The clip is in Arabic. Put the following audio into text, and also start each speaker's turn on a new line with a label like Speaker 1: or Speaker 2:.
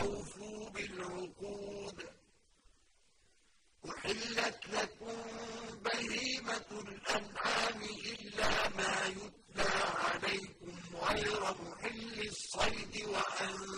Speaker 1: وَأَوْفُوا بِالْعُقُودِ أُحِلَّتْ لَكُم بَهِيمَةُ الْأَنْعَامِ إِلَّا مَا يُتْلَىٰ عَلَيْكُمْ غَيْرَ محل الصَّيْدِ وَأَنتُمْ